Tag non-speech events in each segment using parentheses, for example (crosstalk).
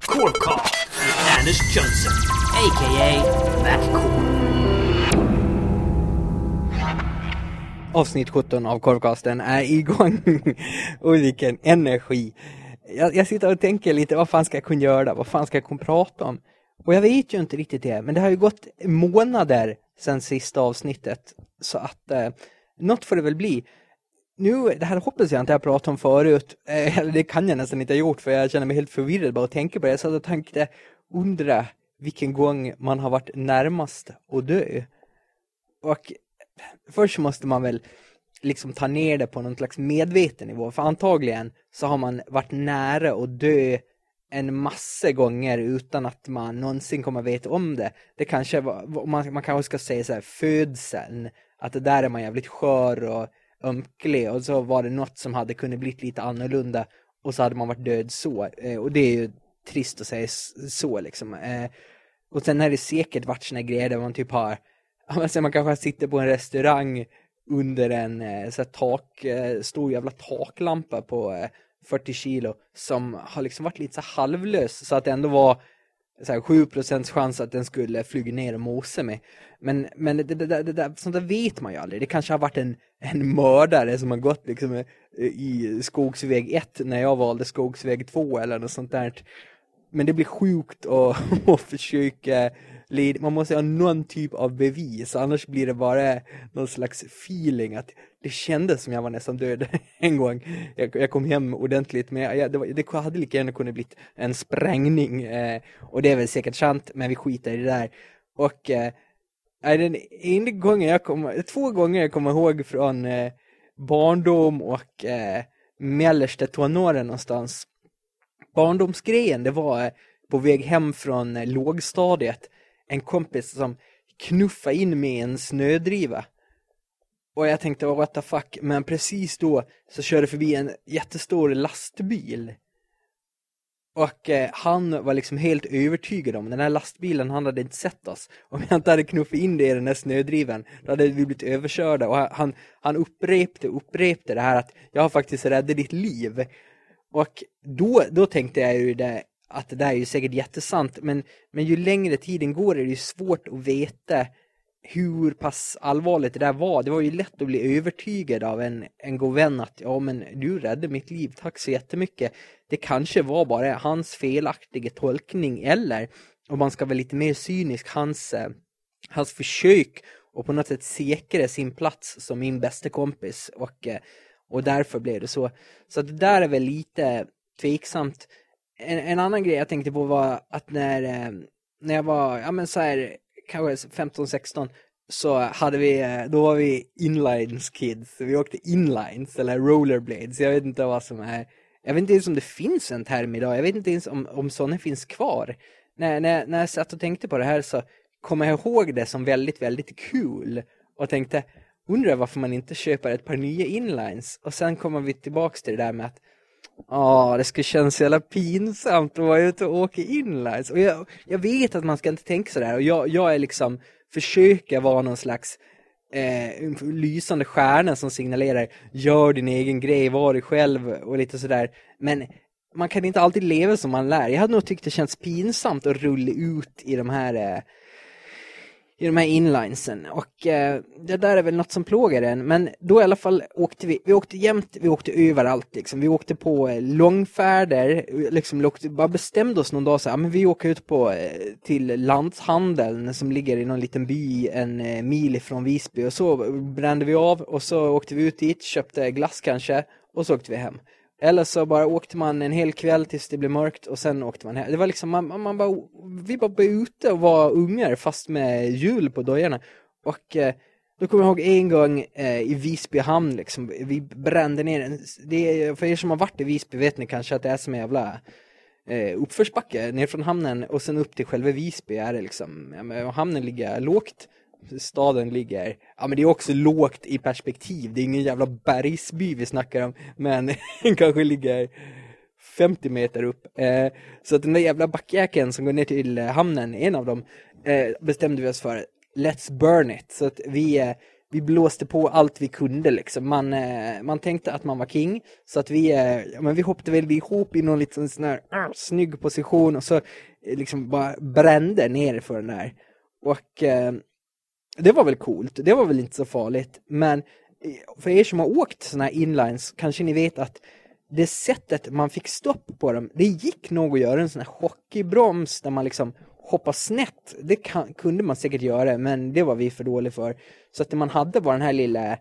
Corecast med Anders Jönsson, a.k.a. MacCore. Avsnitt 17 av Korvkasten är igång. (laughs) och vilken energi. Jag, jag sitter och tänker lite, vad fan ska jag kunna göra? Vad fan ska jag kunna prata om? Och jag vet ju inte riktigt det, men det har ju gått månader sedan sista avsnittet. Så att eh, något får det väl bli. Nu, det här hoppas jag inte jag pratat om förut. Eh, eller det kan jag nästan inte ha gjort för jag känner mig helt förvirrad bara att tänka på det. Så jag tänkte undra vilken gång man har varit närmast att dö. Och först måste man väl liksom ta ner det på någon slags medveten nivå. För antagligen så har man varit nära att dö en massa gånger utan att man någonsin kommer veta om det. Det kanske var, man, man kanske ska säga så här födseln, att det där är man jävligt skör och ömklig och så var det något som hade kunnat bli lite annorlunda och så hade man varit död så. Eh, och det är ju trist att säga så liksom. Eh, och sen har det säkert varit såna grejer där man typ har, (laughs) man kanske sitter på en restaurang under en eh, så här, tak, eh, stor jävla taklampa på eh, 40 kilo som har liksom varit lite så halvlös så att det ändå var så här, 7% chans att den skulle flyga ner och mosa mig. Men, men det, det, det, det, sånt där vet man ju aldrig. Det kanske har varit en, en mördare som har gått liksom eh, i skogsväg 1 när jag valde skogsväg 2 eller något sånt där. Men det blir sjukt att, (laughs) att försöka man måste ha någon typ av bevis, annars blir det bara någon slags feeling att det kändes som jag var nästan död (laughs) en gång. Jag, jag kom hem ordentligt, men jag, det, var, det hade lika gärna kunnat bli en sprängning. Eh, och det är väl säkert sant, men vi skiter i det där. Och eh, den enda gången jag kommer, två gånger jag kommer ihåg från eh, barndom och eh, mellersta tonåren någonstans. Barndomsgrejen, det var eh, på väg hem från eh, lågstadiet en kompis som knuffade in mig i en snödriva. Och jag tänkte, what the fuck, men precis då så körde förbi en jättestor lastbil. Och eh, han var liksom helt övertygad om den här lastbilen, han hade inte sett oss. Om jag inte hade knuffat in det i den här snödriven, då hade vi blivit överkörda. Och han, han upprepte upprepte det här att jag har faktiskt räddat ditt liv. Och då, då tänkte jag ju det, att det där är ju säkert jättesant, men, men ju längre tiden går är det ju svårt att veta hur pass allvarligt det där var. Det var ju lätt att bli övertygad av en, en god vän att ja men du räddade mitt liv, tack så jättemycket. Det kanske var bara hans felaktiga tolkning eller, om man ska vara lite mer cynisk, hans, eh, hans försök och på något sätt säkra sin plats som min bästa kompis och, eh, och därför blev det så. Så det där är väl lite tveksamt en, en, annan grej jag tänkte på var att när, eh, när jag var, ja men så här, kanske 15-16 så hade vi, eh, då var vi inlines kids. Vi åkte inlines eller rollerblades. Jag vet inte vad som är. Jag vet inte ens om det finns en term idag. Jag vet inte ens om, om sådana finns kvar. När, när, när jag satt och tänkte på det här så kom jag ihåg det som väldigt, väldigt kul. Och tänkte, undrar varför man inte köper ett par nya inlines. Och sen kommer vi tillbaks till det där med att Ja, det skulle kännas så jävla pinsamt att vara ute och åka inlines. Och jag, jag vet att man ska inte tänka sådär. Och jag, jag är liksom, försöker vara någon slags eh, lysande stjärna som signalerar gör din egen grej, var dig själv och lite sådär. Men man kan inte alltid leva som man lär. Jag hade nog tyckt det känns pinsamt att rulla ut i de här eh, i de här inlinesen. Och eh, det där är väl något som plågar en. Men då i alla fall åkte vi, vi åkte jämt, vi åkte överallt liksom. Vi åkte på eh, långfärder, liksom bara bestämde oss någon dag så här, men vi åker ut på eh, till landshandeln som ligger i någon liten by en eh, mil ifrån Visby. Och så brände vi av och så åkte vi ut dit, köpte glass kanske och så åkte vi hem. Eller så bara åkte man en hel kväll tills det blev mörkt och sen åkte man hem. Det var liksom, man, man bara, vi bara var ute och var ungar fast med hjul på dojorna. Och eh, då kommer jag ihåg en gång eh, i Visby hamn liksom, vi brände ner en, det är, för er som har varit i Visby vet ni kanske att det är som en jävla eh, uppförsbacke ner från hamnen och sen upp till själva Visby är det liksom, ja, hamnen ligger lågt staden ligger. Ja men det är också lågt i perspektiv. Det är ingen jävla bergsby vi snackar om. Men den (laughs) kanske ligger 50 meter upp. Eh, så att den där jävla backjäkeln som går ner till eh, hamnen, en av dem, eh, bestämde vi oss för Let's burn it. Så att vi, eh, vi blåste på allt vi kunde liksom. Man, eh, man tänkte att man var king. Så att vi, eh, men vi hoppade väl ihop i någon liten sån här uh, snygg position och så eh, liksom bara brände ner för den där. Och eh, det var väl coolt. Det var väl inte så farligt. Men eh, för er som har åkt såna här inlines kanske ni vet att det sättet man fick stopp på dem, det gick nog att göra en sån här hockeybroms där man liksom hoppar snett, det kan, kunde man säkert göra, men det var vi för dåliga för. Så att det man hade var den här lilla,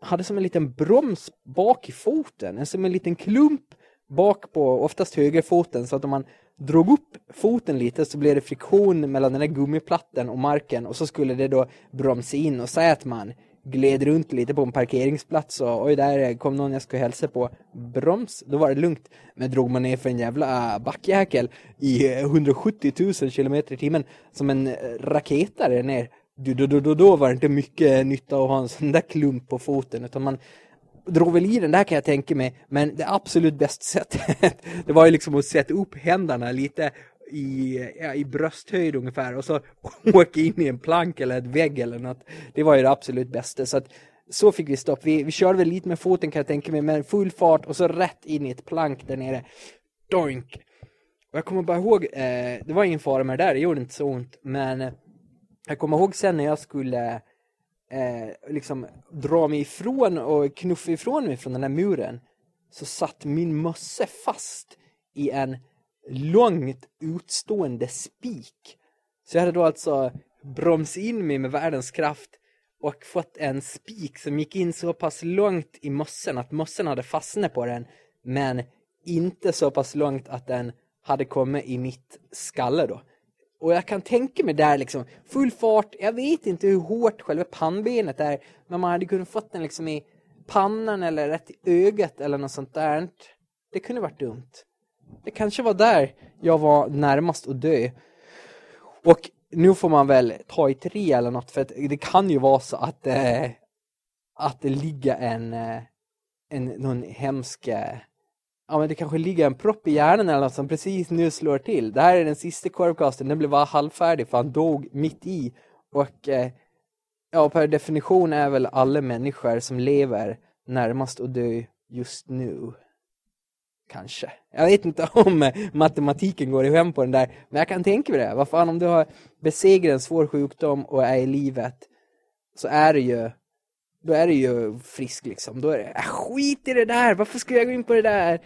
hade som en liten broms bak i foten, som en liten klump bak på oftast högerfoten, så att om man drog upp foten lite så blev det friktion mellan den här gummiplattan och marken och så skulle det då bromsa in och säga att man gled runt lite på en parkeringsplats och oj, där kom någon jag skulle hälsa på. Broms, då var det lugnt. Men drog man ner för en jävla äh, backjäkel i 170 000 km i timmen som en eh, raketare ner, då, då, då, då var det inte mycket nytta att ha en sån där klump på foten utan man drog väl i den där kan jag tänka mig men det absolut bästa sättet (laughs) det var ju liksom att sätta upp händerna lite i, ja, i brösthöjd ungefär och så (laughs) åka in i en plank eller ett vägg eller något. Det var ju det absolut bästa. Så att så fick vi stopp. Vi, vi körde väl lite med foten kan jag tänka mig, men full fart och så rätt in i ett plank där nere. Doink! Och jag kommer bara ihåg, eh, det var ingen fara med det där, det gjorde inte så ont, men eh, jag kommer ihåg sen när jag skulle eh, liksom dra mig ifrån och knuffa ifrån mig från den här muren så satt min mössa fast i en långt utstående spik. Så jag hade då alltså bromsat in mig med världens kraft och fått en spik som gick in så pass långt i mössen att mössen hade fastnat på den men inte så pass långt att den hade kommit i mitt skalle då. Och jag kan tänka mig där liksom, full fart, jag vet inte hur hårt själva pannbenet är, men man hade kunnat fått den liksom i pannan eller rätt i ögat eller något sånt där. Det kunde varit dumt. Det kanske var där jag var närmast att dö. Och nu får man väl ta i tre eller något för att det kan ju vara så att, eh, att det ligger en, eh, en någon hemsk eh, ja men det kanske ligger en propp i hjärnan eller något som precis nu slår till. Det här är den sista korvkasten, den blev bara halvfärdig för han dog mitt i. Och eh, ja, per definition är väl alla människor som lever närmast att dö just nu. Kanske. Jag vet inte (laughs) om matematiken går hem på den där, men jag kan tänka mig det. Vad fan, om du har besegrat en svår sjukdom och är i livet så är det ju då är det ju frisk liksom. Då är det, äh, skit i det där, varför ska jag gå in på det där?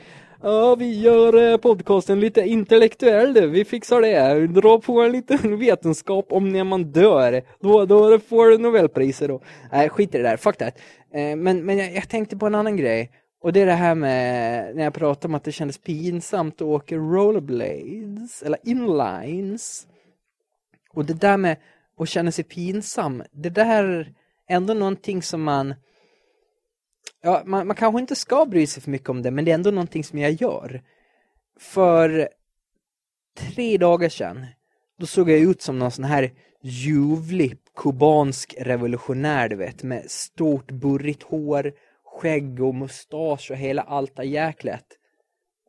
Ja, vi gör eh, podcasten lite intellektuell Vi fixar det. Dra på en liten (laughs) vetenskap om när man dör. Då, då får du Nobelpriser då. Nej, skit i det där. Fuck that. Eh, men, men jag, jag, tänkte på en annan grej. Och det är det här med när jag pratade om att det kändes pinsamt att åka rollerblades eller inlines. Och det där med att känna sig pinsam, det där ändå någonting som man ja, man, man kanske inte ska bry sig för mycket om det, men det är ändå någonting som jag gör. För tre dagar sedan, då såg jag ut som någon sån här ljuvlig kubansk revolutionär, du vet, med stort burrigt hår, skägg och mustasch och hela alta jäklet.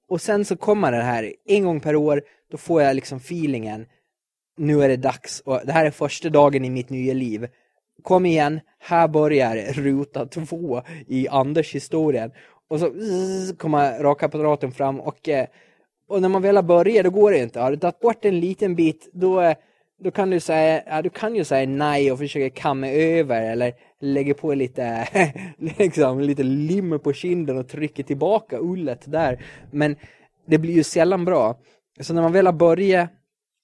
Och sen så kommer det här, en gång per år, då får jag liksom feelingen, nu är det dags, och det här är första dagen i mitt nya liv. Kom igen, här börjar ruta två i Anders historien. Och så kommer rakapparaten fram och, eh, och när man väl har börjat då går det inte. Har du tagit bort en liten bit då eh, då kan du säga, ja, du kan ju säga nej och försöka kamma över eller lägga på lite, (laughs) liksom, lite lim på kinden och trycka tillbaka ullet där. Men det blir ju sällan bra. Så när man väl har börjat,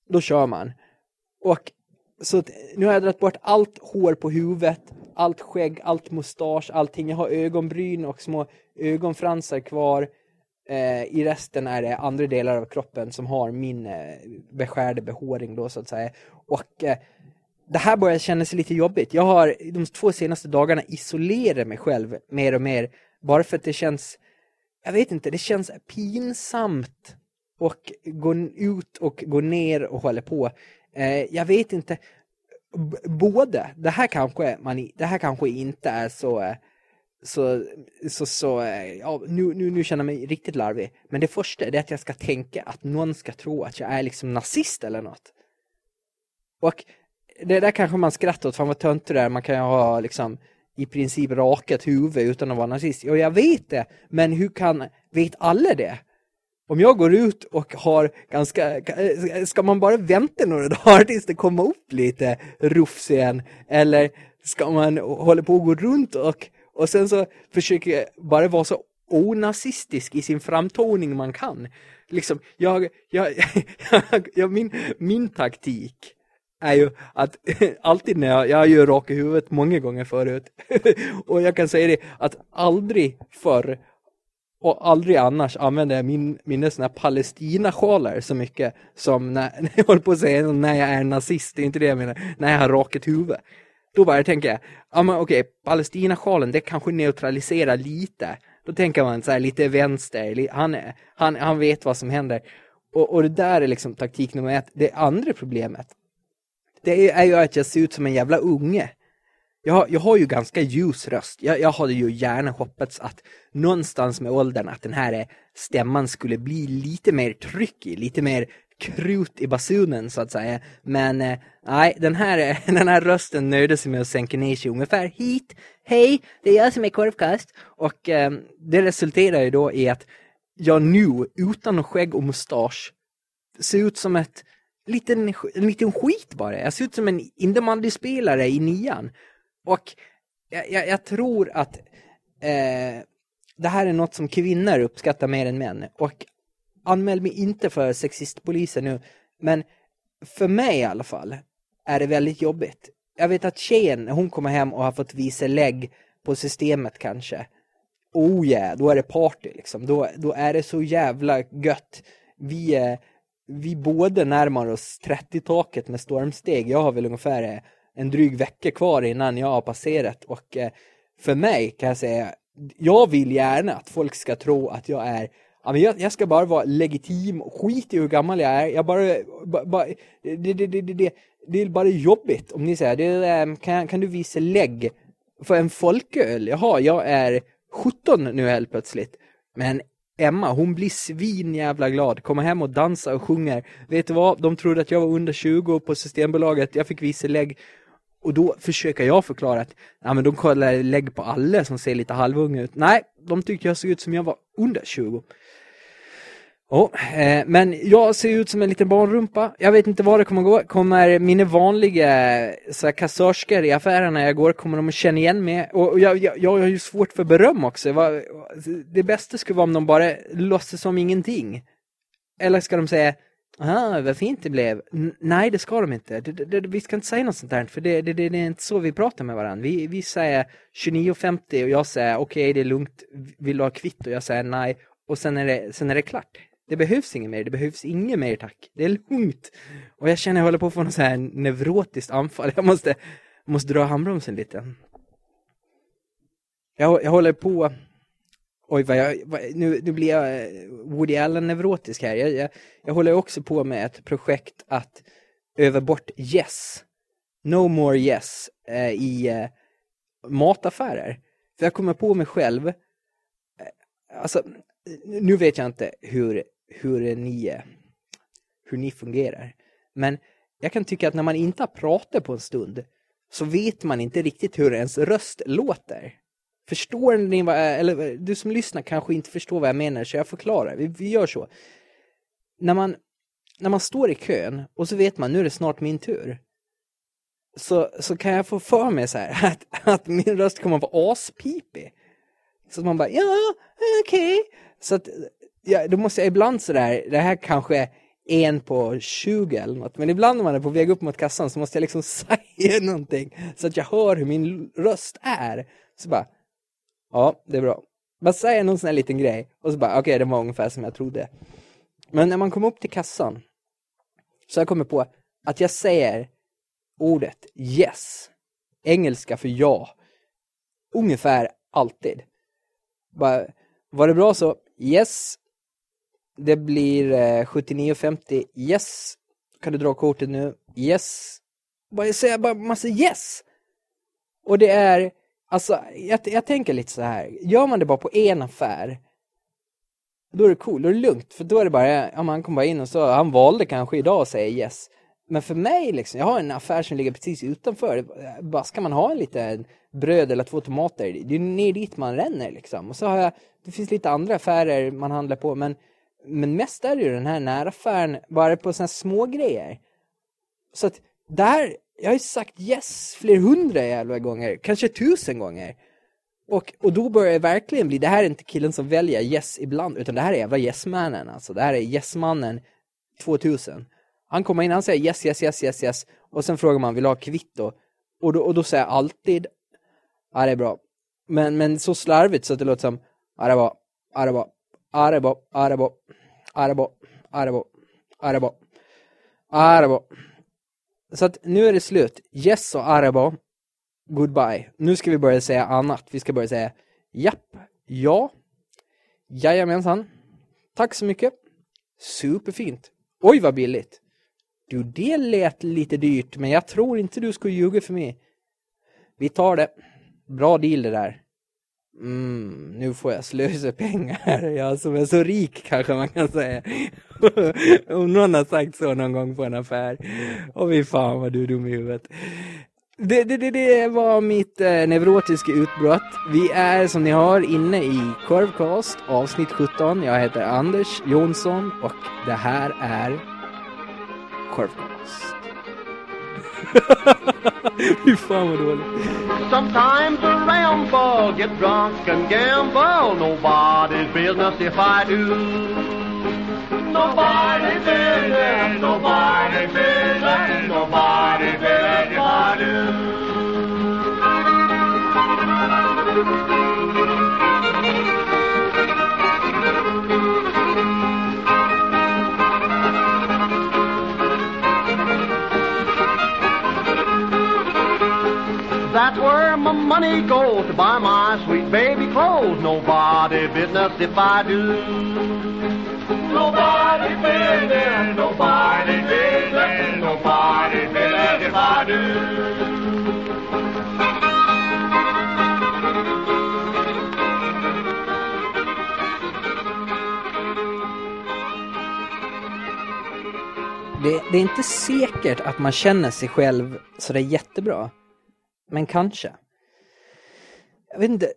då kör man. Och så nu har jag dragit bort allt hår på huvudet, allt skägg, allt mustasch, allting. Jag har ögonbryn och små ögonfransar kvar. Eh, I resten är det andra delar av kroppen som har min eh, beskärda behåring då så att säga. Och eh, det här börjar kännas lite jobbigt. Jag har de två senaste dagarna isolerat mig själv mer och mer. Bara för att det känns, jag vet inte, det känns pinsamt och gå ut och gå ner och hålla på. Eh, jag vet inte, både, det här kanske, man, det här kanske inte är så eh, så, så, så eh, ja, nu, nu, nu känner jag mig riktigt larvig. Men det första är att jag ska tänka att någon ska tro att jag är liksom nazist eller något. Och det där kanske man skrattar åt, fan vad tönt det är, man kan ju ha liksom i princip rakat huvud utan att vara nazist. Och jag vet det, men hur kan, vet alla det? Om jag går ut och har ganska, eh, ska man bara vänta några (laughs) dagar tills det kommer upp lite rufs igen? Eller ska man hålla på och gå runt och, och sen så försöka bara vara så onazistisk i sin framtoning man kan? Liksom, jag, jag, (laughs) jag, min, min taktik är ju att (laughs) alltid när jag, jag har ju rakat huvudet många gånger förut och jag kan säga det att aldrig förr och aldrig annars använder jag min, mina såna här Palestina-sjalar så mycket som när, (laughs) när jag håller på att säga när jag är nazist, det är inte det jag menar, när jag har rakat huvud. Då bara tänker jag, ja men okej, Palestina-sjalen det kanske neutraliserar lite. Då tänker man så här lite vänster, han, han, han vet vad som händer. Och, och det där är liksom taktik nummer ett. Det andra problemet, det är ju att jag ser ut som en jävla unge. Jag, jag har ju ganska ljus röst. Jag, jag hade ju gärna hoppats att någonstans med åldern att den här eh, stämman skulle bli lite mer tryckig, lite mer krut i basunen så att säga. Men eh, nej, den här, eh, (laughs) den här rösten nöjde sig med att sänka ner sig ungefär hit. Hej, det är jag som är korvkast. Och eh, det resulterar ju då i att jag nu, utan skägg och mustasch, ser ut som ett liten, en liten skit bara. Jag ser ut som en innebandyspelare i nian. Och jag, jag, jag tror att eh, det här är något som kvinnor uppskattar mer än män. Och anmäl mig inte för sexistpolisen nu, men för mig i alla fall är det väldigt jobbigt. Jag vet att tjejen, hon kommer hem och har fått visa lägg på systemet kanske. Oh yeah, då är det party liksom. Då, då är det så jävla gött. Vi, eh, vi båda närmar oss 30-taket med stormsteg. Jag har väl ungefär eh, en dryg vecka kvar innan jag har passerat och eh, för mig kan jag säga jag vill gärna att folk ska tro att jag är Ja, men jag, jag, ska bara vara legitim, skit i hur gammal jag är. Jag bara, bara, det, det, det, det, det, det är bara jobbigt om ni säger, det, ehm, kan, kan du visa lägg för en folköl? Jaha, jag är 17 nu helt plötsligt. Men Emma, hon blir svin jävla glad. Kommer hem och dansar och sjunger. Vet du vad? De trodde att jag var under 20 på Systembolaget. Jag fick visa lägg. Och då försöker jag förklara att ja, men de kollar lägg på alla som ser lite halvunga ut. Nej, de tyckte jag såg ut som jag var under 20. Oh, eh, men jag ser ut som en liten barnrumpa. Jag vet inte vad det kommer gå. Kommer mina vanliga så här, kassörskor i affärerna jag går, kommer de att känna igen mig? Och jag, jag, jag har ju svårt för beröm också. Det bästa skulle vara om de bara låtsas som ingenting. Eller ska de säga Ah, vad fint det blev. N nej, det ska de inte. Det, det, vi ska inte säga något sånt där, för det, det, det, är inte så vi pratar med varandra. Vi, vi säger 29,50 och jag säger okej, okay, det är lugnt, vill du ha kvitt? Och jag säger nej. Och sen är det, sen är det klart. Det behövs inget mer, det behövs inget mer tack. Det är lugnt. Och jag känner jag håller på att få något så här neurotiskt anfall. Jag måste, måste dra handbromsen lite. Jag, jag håller på Oj, vad jag, vad, nu, nu blir jag eh, Woody Allen-neurotisk här. Jag, jag, jag håller också på med ett projekt att öva bort yes. No more yes eh, i eh, mataffärer. För jag kommer på mig själv. Eh, alltså, nu vet jag inte hur, hur, ni, eh, hur ni fungerar. Men jag kan tycka att när man inte har pratat på en stund så vet man inte riktigt hur ens röst låter. Förstår ni vad, eller du som lyssnar kanske inte förstår vad jag menar så jag förklarar. Vi, vi gör så. När man, när man står i kön och så vet man nu är det snart min tur. Så, så kan jag få för mig så här (laughs) att, att min röst kommer att vara aspipig. Så att man bara, ja, okej. Okay. Så att, ja, då måste jag ibland sådär, det här kanske är en på 20 eller något, men ibland när man är på väg upp mot kassan så måste jag liksom (laughs) säga någonting så att jag hör hur min röst är. Så bara, Ja, det är bra. Bara säga någon sån här liten grej och så bara, okej, okay, det var ungefär som jag trodde. Men när man kommer upp till kassan så har jag kommit på att jag säger ordet yes, engelska för ja, ungefär alltid. Bara, var det bra så? Yes. Det blir eh, 79,50. Yes. Kan du dra kortet nu? Yes. Bara jag säger bara massa yes. Och det är Alltså, jag, jag tänker lite så här. Gör man det bara på en affär, då är det cool, då är det lugnt. För då är det bara, ja, man kommer bara in och så, han valde kanske idag att säga yes. Men för mig, liksom, jag har en affär som ligger precis utanför. Bara ska man ha en liten bröd eller två tomater, det är ner dit man ränner liksom. Och så har jag, det finns lite andra affärer man handlar på, men, men mest är det ju den här näraffären, bara på sådana små grejer. Så att där, jag har ju sagt yes fler hundra jävla gånger, kanske tusen gånger. Och, och då börjar det verkligen bli, det här är inte killen som väljer yes ibland, utan det här är jävla yes-mannen alltså. Det här är yes-mannen 2000. Han kommer in, han säger yes, yes, yes, yes, yes. Och sen frågar man, vill du ha kvitto? Och då, och då säger jag alltid, ja det är bra. Men, men så slarvigt så att det låter som, ja det var, ja det var, ja det var, ja det var, ja det var, ja det var, ja det var, ja det var. Så att nu är det slut. Yes och Arabo. Goodbye. Nu ska vi börja säga annat. Vi ska börja säga japp, ja, jajamensan, tack så mycket, superfint, oj vad billigt. Du, det lät lite dyrt, men jag tror inte du skulle ljuga för mig. Vi tar det. Bra deal det där. Mm, nu får jag slösa pengar. (laughs) Jag som är så rik kanske man kan säga. (laughs) Om någon har sagt så någon gång på en affär. Och vi fan vad du är dum i huvudet. Det, det, det, det var mitt eh, neurotiska utbrott. Vi är som ni hör inne i Curvecast avsnitt 17. Jag heter Anders Jonsson och det här är Curvecast. Fy fan vad dåligt. Sometimes around ball, get drunk and gamble. Nobody's business if I do. Nobody's business, nobody's business, nobody's business money goes to buy my sweet baby clothes. Nobody business if I do. Nobody business, nobody business, nobody business if I do. Det, det är inte säkert att man känner sig själv så det är jättebra. Men kanske. Jag vet inte.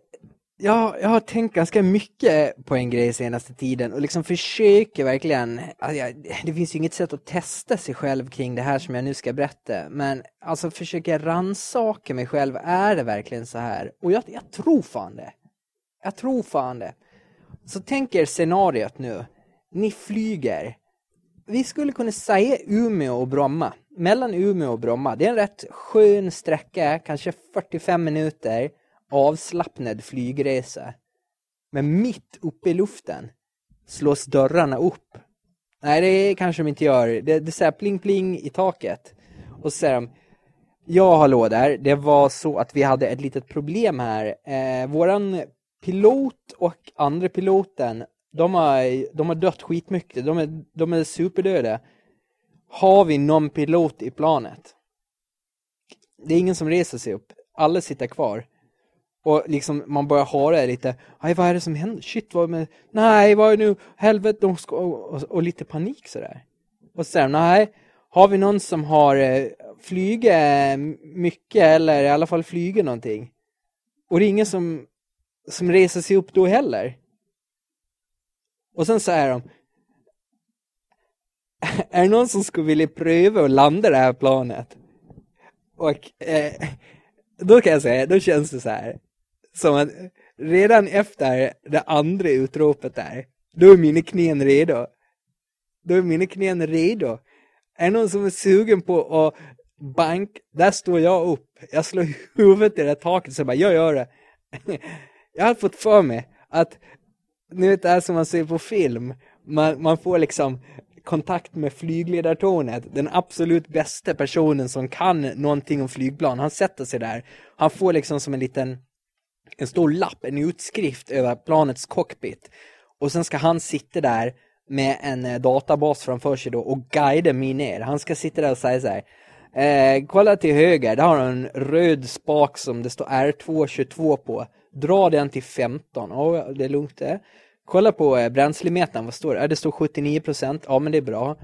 Jag, jag har tänkt ganska mycket på en grej senaste tiden och liksom försöker verkligen, alltså jag, det finns ju inget sätt att testa sig själv kring det här som jag nu ska berätta, men alltså försöker ransaka mig själv, är det verkligen så här? Och jag, jag tror fan det. Jag tror fan det. Så tänk er scenariot nu. Ni flyger. Vi skulle kunna säga Umeå och Bromma. Mellan Umeå och Bromma. Det är en rätt skön sträcka, kanske 45 minuter avslappnad flygresa. Men mitt uppe i luften slås dörrarna upp. Nej, det kanske de inte gör. Det, det säger pling pling i taket. Och så säger de, ja hallå där, det var så att vi hade ett litet problem här. Eh, våran pilot och andra piloten, de har, de har dött skitmycket. De är, de är superdöda. Har vi någon pilot i planet? Det är ingen som reser sig upp. Alla sitter kvar. Och liksom man börjar höra lite, aj vad är det som händer? Shit vad med, nej vad är det nu, helvete, de ska, och, och, och lite panik sådär. Och sen, nej, har vi någon som har eh, flyget mycket eller i alla fall flyger någonting? Och det är ingen som, som reser sig upp då heller. Och sen säger de, är det någon som skulle vilja pröva att landa det här planet? Och eh, då kan jag säga, då känns det så här, som att redan efter det andra utropet där, då är mina knän redo. Då är mina knän redo. Är det någon som är sugen på att bank, där står jag upp. Jag slår huvudet i det taket så bara, jag gör det. (laughs) Jag har fått för mig att, nu vet det här som man ser på film, man, man får liksom kontakt med flygledartornet, den absolut bästa personen som kan någonting om flygplan, han sätter sig där. Han får liksom som en liten, en stor lapp, en utskrift över planets cockpit. Och sen ska han sitta där med en eh, databas framför sig då och guida mig ner. Han ska sitta där och säga så här, eh, kolla till höger, där har du en röd spak som det står R222 på. Dra den till 15, ja det är lugnt det. Kolla på eh, bränslemätaren, vad står det? Ja, det står 79 procent, ja men det är bra.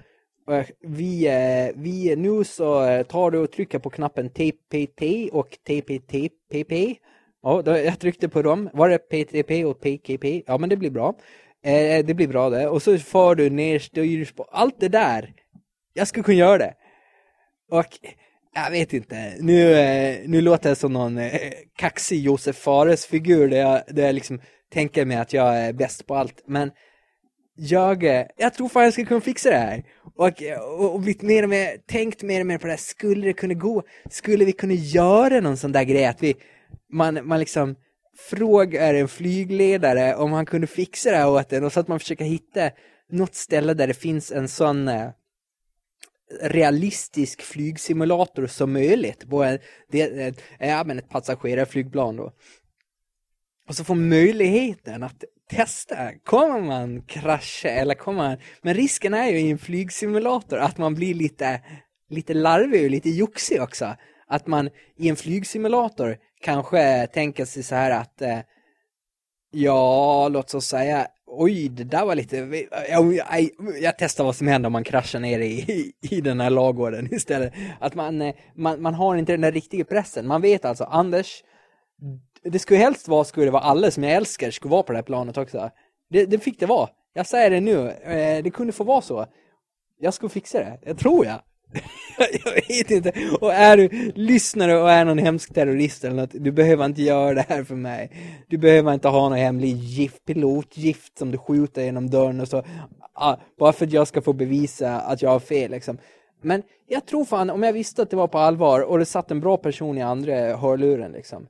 Eh, vi, vi, nu så tar du och trycker på knappen TPT och TPTPP. Ja, då, jag tryckte på dem. Var det PTP och PKP? Ja, men det blir bra. Eh, det blir bra det. Och så får du ner styrspår. Allt det där. Jag skulle kunna göra det. Och jag vet inte. Nu, eh, nu låter jag som någon eh, kaxig Josef Fares-figur där jag, där jag liksom tänker mig att jag är bäst på allt. Men jag, eh, jag tror fan jag skulle kunna fixa det här. Och, och, och blivit mer och mer, tänkt mer och mer på det här. Skulle det kunna gå? Skulle vi kunna göra någon sån där grej att vi, man, man liksom frågar en flygledare om han kunde fixa det här åt en och så att man försöker hitta något ställe där det finns en sån eh, realistisk flygsimulator som möjligt på en, det, ja, men ett passagerarflygplan då. Och så få möjligheten att testa. Kommer man krascha eller kommer man... Men risken är ju i en flygsimulator att man blir lite, lite larvig och lite joxig också. Att man i en flygsimulator kanske tänker sig så här att eh, ja, låt oss säga oj, det där var lite jag, jag, jag testar vad som händer om man kraschar ner i, i, i den här lagården (laughs) istället. Att man, eh, man, man har inte den där riktiga pressen. Man vet alltså, Anders det skulle helst vara, skulle det vara alla som jag älskar skulle vara på det här planet också. Det, det fick det vara. Jag säger det nu, eh, det kunde få vara så. Jag skulle fixa det, jag tror jag. (laughs) jag vet inte. Och är du lyssnare och är någon hemsk terrorist eller något, du behöver inte göra det här för mig. Du behöver inte ha någon hemlig gift, pilotgift som du skjuter genom dörren och så. Ah, bara för att jag ska få bevisa att jag har fel liksom. Men jag tror fan, om jag visste att det var på allvar och det satt en bra person i andra hörluren liksom.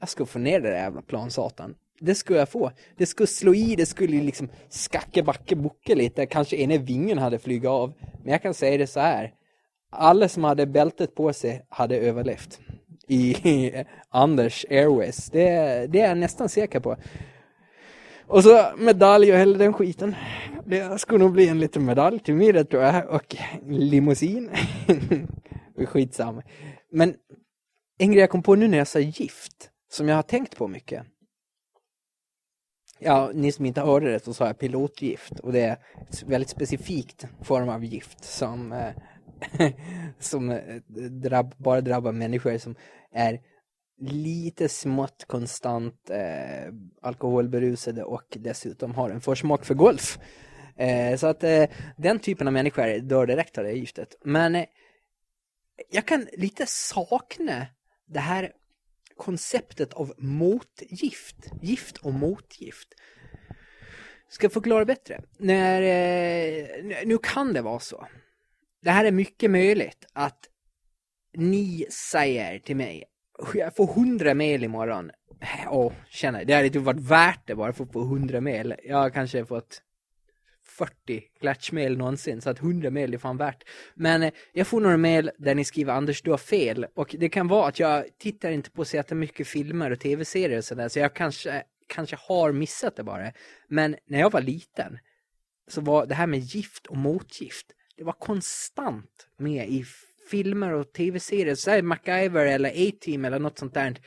Jag skulle få ner det där jävla plansatan. Det skulle jag få. Det skulle slå i, det skulle liksom skacka backe bocke lite. Kanske ena vingen hade flugit av. Men jag kan säga det så här. Alla som hade bältet på sig hade överlevt. I (laughs) Anders Airways. Det, det är jag nästan säker på. Och så medalj och hela den skiten. Det skulle nog bli en liten medalj till mig tror jag. Och limousin. (laughs) Skitsamma. Men en grej jag kom på nu när jag sa gift som jag har tänkt på mycket. Ja, ni som inte hörde det så sa jag pilotgift och det är ett väldigt specifikt form av gift som, eh, (laughs) som eh, drabb, bara drabbar människor som är lite smått konstant eh, alkoholberusade och dessutom har en försmak för golf. Eh, så att eh, den typen av människor dör direkt av det giftet. Men eh, jag kan lite sakna det här konceptet av motgift. Gift och motgift. Ska förklara bättre. När, eh, nu kan det vara så. Det här är mycket möjligt att ni säger till mig jag får hundra mejl imorgon. Åh, känner, det hade inte varit värt det bara för att få hundra mejl. Jag har kanske fått 40 klatschmail någonsin, så att 100 mail är fan värt. Men eh, jag får några mail där ni skriver Anders, du har fel. Och det kan vara att jag tittar inte på så jättemycket filmer och tv-serier och sådär, så jag kanske, kanske har missat det bara. Men när jag var liten så var det här med gift och motgift, det var konstant med i filmer och tv-serier. Säg MacGyver eller A-Team eller något sånt där.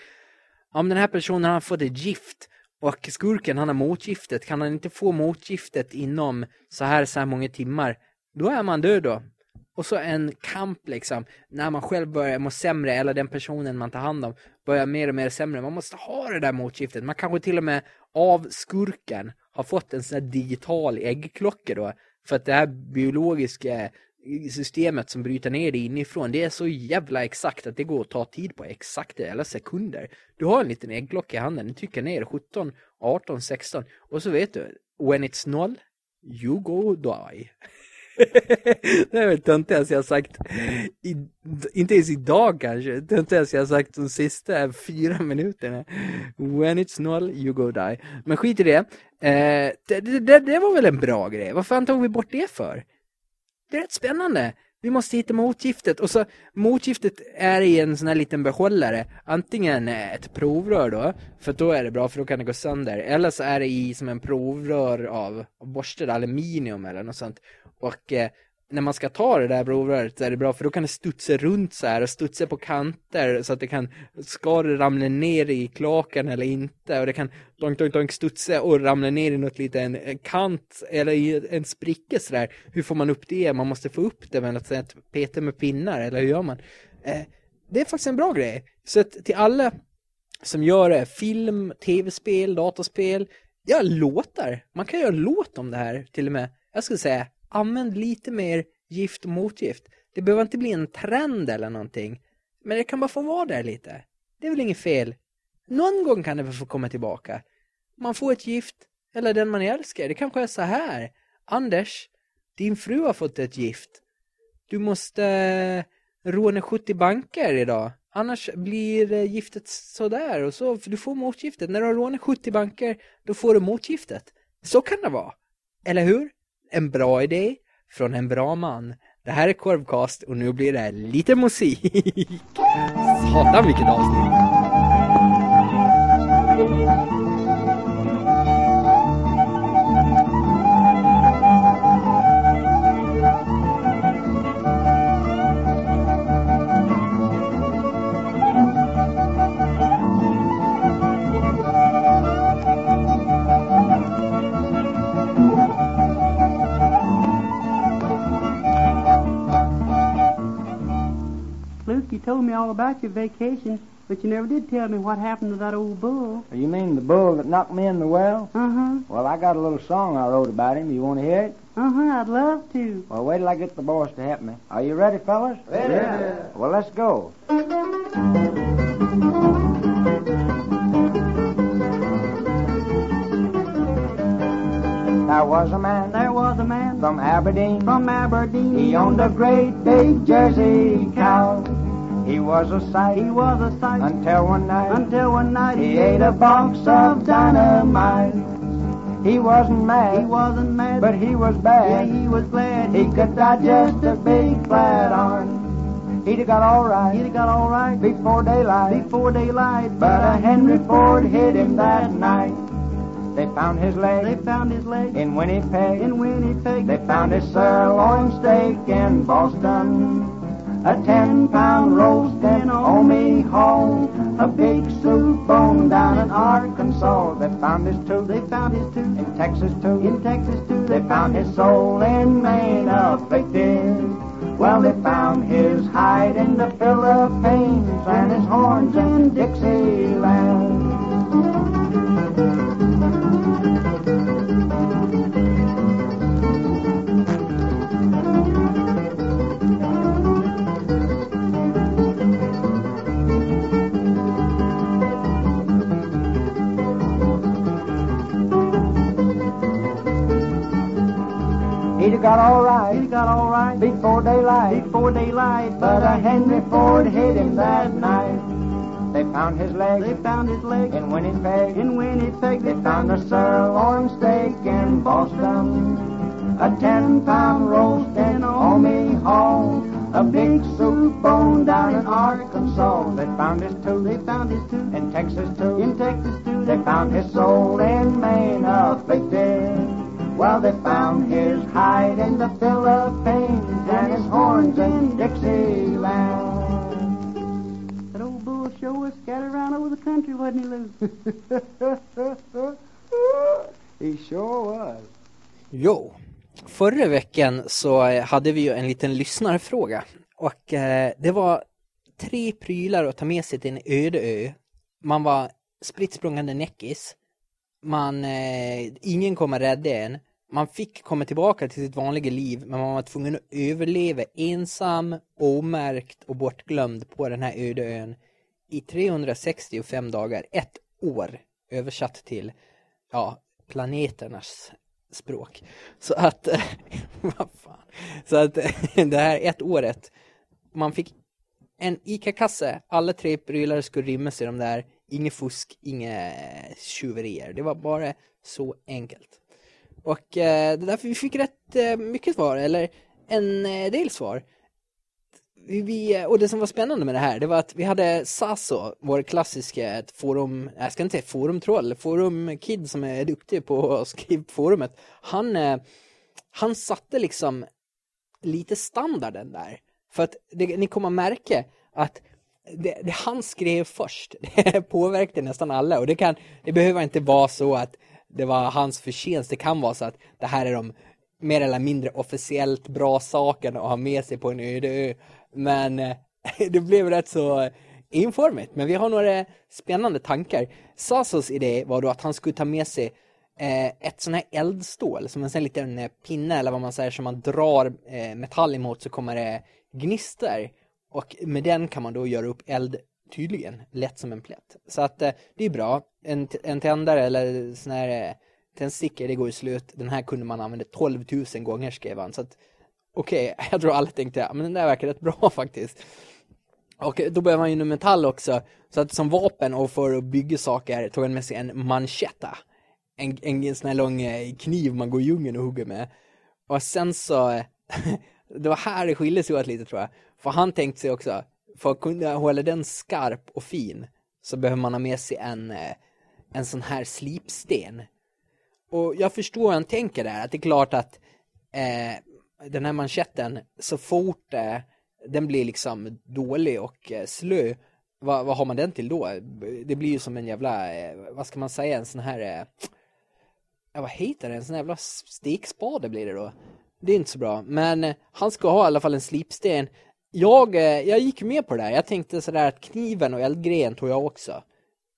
Om den här personen har fått ett gift och skurken han har motgiftet, kan han inte få motgiftet inom så här så här många timmar, då är man död då. Och så en kamp liksom, när man själv börjar må sämre eller den personen man tar hand om börjar mer och mer sämre. Man måste ha det där motgiftet. Man kanske till och med av skurken har fått en sån här digital äggklocka då. För att det här biologiska systemet som bryter ner det inifrån, det är så jävla exakt att det går att ta tid på exakt eller sekunder. Du har en liten äggklocka i handen, du trycker ner 17, 18, 16 och så vet du, when it's noll, you go die. (laughs) det är väl töntigast jag sagt, i, inte ens idag kanske, töntigast jag sagt de sista fyra minuterna. When it's noll, you go die. Men skit i det. Eh, det, det, det var väl en bra grej, vad fan tog vi bort det för? det är rätt spännande. Vi måste hitta motgiftet. Och så motgiftet är i en sån här liten behållare. Antingen ett provrör då, för då är det bra för då kan det gå sönder. Eller så är det i som en provrör av, av borstad aluminium eller något sånt. Och eh, när man ska ta det där provröret så är det bra för då kan det studsa runt så här och studsa på kanter så att det kan, ska det ramla ner i klakan eller inte och det kan donk, donk, donk studsa och ramla ner i något liten en kant eller i en spricka så där. Hur får man upp det? Man måste få upp det med något sätt, peta med pinnar eller hur gör man? Eh, det är faktiskt en bra grej. Så att till alla som gör det, film, tv-spel, dataspel, ja, låtar. Man kan göra låt om det här till och med. Jag skulle säga, använd lite mer gift och motgift. Det behöver inte bli en trend eller någonting. Men det kan bara få vara där lite. Det är väl inget fel. Någon gång kan det väl få komma tillbaka. Man får ett gift, eller den man älskar. Det kanske är så här. Anders, din fru har fått ett gift. Du måste eh, råna 70 banker idag. Annars blir eh, giftet sådär och så, för du får motgiftet. När du har rånat 70 banker, då får du motgiftet. Så kan det vara. Eller hur? En bra idé från en bra man. Det här är Korvcast och nu blir det lite musik. (laughs) Satan vilket avsnitt. You told me all about your vacation, but you never did tell me what happened to that old bull. You mean the bull that knocked me in the well? Uh huh. Well, I got a little song I wrote about him. You want to hear it? Uh huh. I'd love to. Well, wait till I get the boys to help me. Are you ready, fellas? Ready. Well, let's go. There was a man There was a man from Aberdeen. from Aberdeen. He owned a great big Jersey cow. He was a sight He was a sight until one night until one night he ate a box of dynamite. He wasn't mad, He wasn't mad, but he was bad. yeah, he was glad He could digest a big flat iron. He'd have got all right He'd have got all right before daylight. before daylight. But a Henry Ford hit him that night. They found his leg. they found his leg in Winnipeg. in Winnipeg. They found his sirloin steak in Boston. A ten pound roast in Omi Hall. A big soup bone down in Arkansas. They found his tooth They found his tooth in Texas too. in Texas too. They found his soul in Maine afflicted. Well, they found his hide in the Philippines and his horns in Dixieland. Got all He got all right before daylight. before daylight. But a Henry Ford hit him that night. They found his leg. They found his leg in Winnipeg. in Winnipeg. They found a sirloin steak in Boston. A ten pound roast in Omi Hall. A big soup bone down in Arkansas. They found his tooth. They found his tooth in Texas too. in Texas too. They found his soul in Maine afflicted. Well, they found his hide in the Philippines and his horns in Dixieland. That old bull show was scattered around over the country, wasn't he, Lou? (laughs) he sure was. Jo, förra veckan så hade vi ju en liten lyssnarfråga och eh, det var tre prylar att ta med sig till en öde ö. Man var spritt språngande näckis. Man, eh, ingen kommer rädda en. Man fick komma tillbaka till sitt vanliga liv men man var tvungen att överleva ensam, omärkt och bortglömd på den här öde ön i 365 dagar, ett år översatt till ja, planeternas språk. Så att, (laughs) vad fan. Så att (laughs) det här ett året, man fick en ICA-kasse, alla tre prylar skulle rymmas i de där, inget fusk, inga eh, tjuverier. Det var bara så enkelt. Och eh, det är därför vi fick rätt eh, mycket svar, eller en eh, del svar. Vi, vi, och det som var spännande med det här, det var att vi hade Saso, vår klassiska forum, jag ska inte säga forumtroll, forumkid som är duktig på att skriva på forumet. Han, eh, han satte liksom lite standarden där. För att det, ni kommer märka att det, det han skrev först, (laughs) det påverkade nästan alla och det kan, det behöver inte vara så att det var hans förtjänst, det kan vara så att det här är de mer eller mindre officiellt bra sakerna att ha med sig på en öde ö. Men eh, (laughs) det blev rätt så informigt. Men vi har några spännande tankar. Sasos idé var då att han skulle ta med sig eh, ett sån här eldstål, som en sån här liten pinne eller vad man säger, som man drar eh, metall emot så kommer det gnistor. Och med den kan man då göra upp eld tydligen, lätt som en plätt. Så att eh, det är bra. En, en tändare eller sån här eh, tändstickor, det går ju slut. Den här kunde man använda 12 000 gånger skrev han. Så att okej, okay, (laughs) jag tror alla tänkte, ja, men den där verkar rätt bra (laughs) faktiskt. Och då behöver man ju metall också. Så att som vapen och för att bygga saker tog han med sig en manchetta. En, en sån här lång eh, kniv man går i djungeln och hugger med. Och sen så, (laughs) det var här det skiljer sig åt lite tror jag. För han tänkte sig också, för att kunna hålla den skarp och fin så behöver man ha med sig en, eh, en sån här slipsten. Och jag förstår hur han tänker där, att det är klart att eh, den här manschetten, så fort eh, den blir liksom dålig och eh, slö, vad, vad har man den till då? Det blir ju som en jävla, eh, vad ska man säga, en sån här, eh, ja vad heter det, en sån jävla stekspade blir det då. Det är inte så bra, men eh, han ska ha i alla fall en slipsten. Jag, eh, jag gick med på det här, jag tänkte sådär att kniven och eldgrejen tog jag också.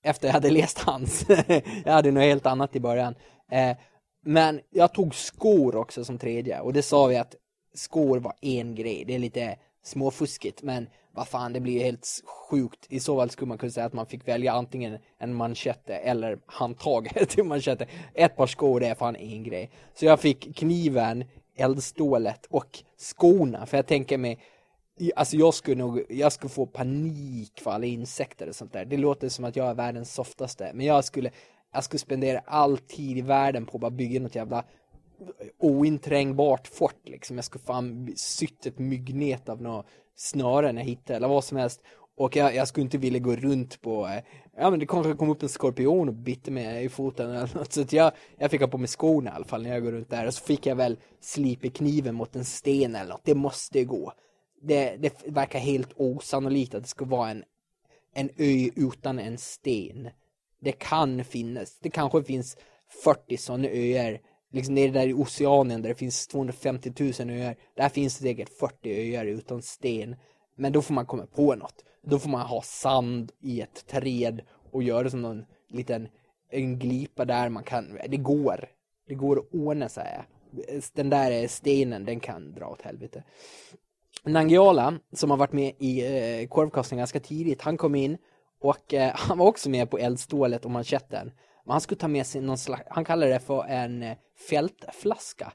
Efter jag hade läst hans. (laughs) jag hade något helt annat i början. Eh, men jag tog skor också som tredje och det sa vi att skor var en grej. Det är lite småfuskigt men vad fan det blir ju helt sjukt. I så fall skulle man kunna säga att man fick välja antingen en manchette eller handtag till (laughs) manchette. Ett par skor det är fan en grej. Så jag fick kniven, eldstålet och skorna för jag tänker mig Alltså jag skulle nog, jag skulle få panik för alla insekter och sånt där. Det låter som att jag är världens softaste. Men jag skulle, jag skulle spendera all tid i världen på att bara bygga något jävla ointrängbart fort liksom. Jag skulle fan sytt ett myggnät av några snören jag hittade eller vad som helst. Och jag, jag, skulle inte vilja gå runt på, eh, ja men det kanske kom upp en skorpion och bitte mig i foten eller något. Så att jag, jag fick ha på mig skorna i alla fall när jag går runt där. Och så fick jag väl slipa kniven mot en sten eller något. Det måste gå. Det, det verkar helt osannolikt att det ska vara en, en ö utan en sten. Det kan finnas, det kanske finns 40 sådana öar liksom nere där i oceanen där det finns 250 000 öar där finns det säkert 40 öar utan sten. Men då får man komma på något. Då får man ha sand i ett träd och göra som någon liten en glipa där man kan, det går. Det går att ordna sig den där stenen den kan dra åt helvete. Nangiala som har varit med i eh, korvkastning ganska tidigt han kom in och eh, han var också med på eldstålet och manschetten. Men han skulle ta med sig någon slags, han kallar det för en eh, fältflaska.